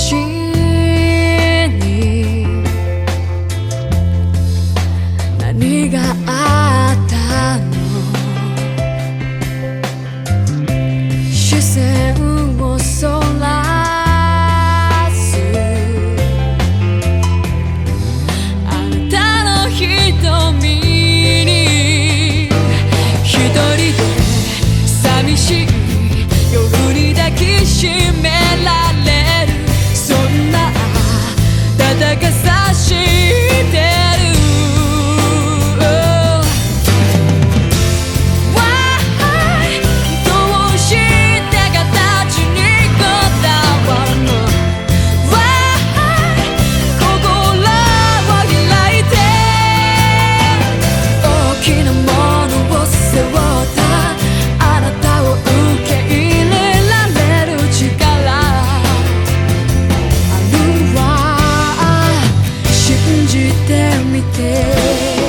しに何があったの視線をそらすあなたの瞳に一人で寂しい夜に抱きし暖かさしてるどうして形にこだわるの心を開いて大きなもの de ter me ter.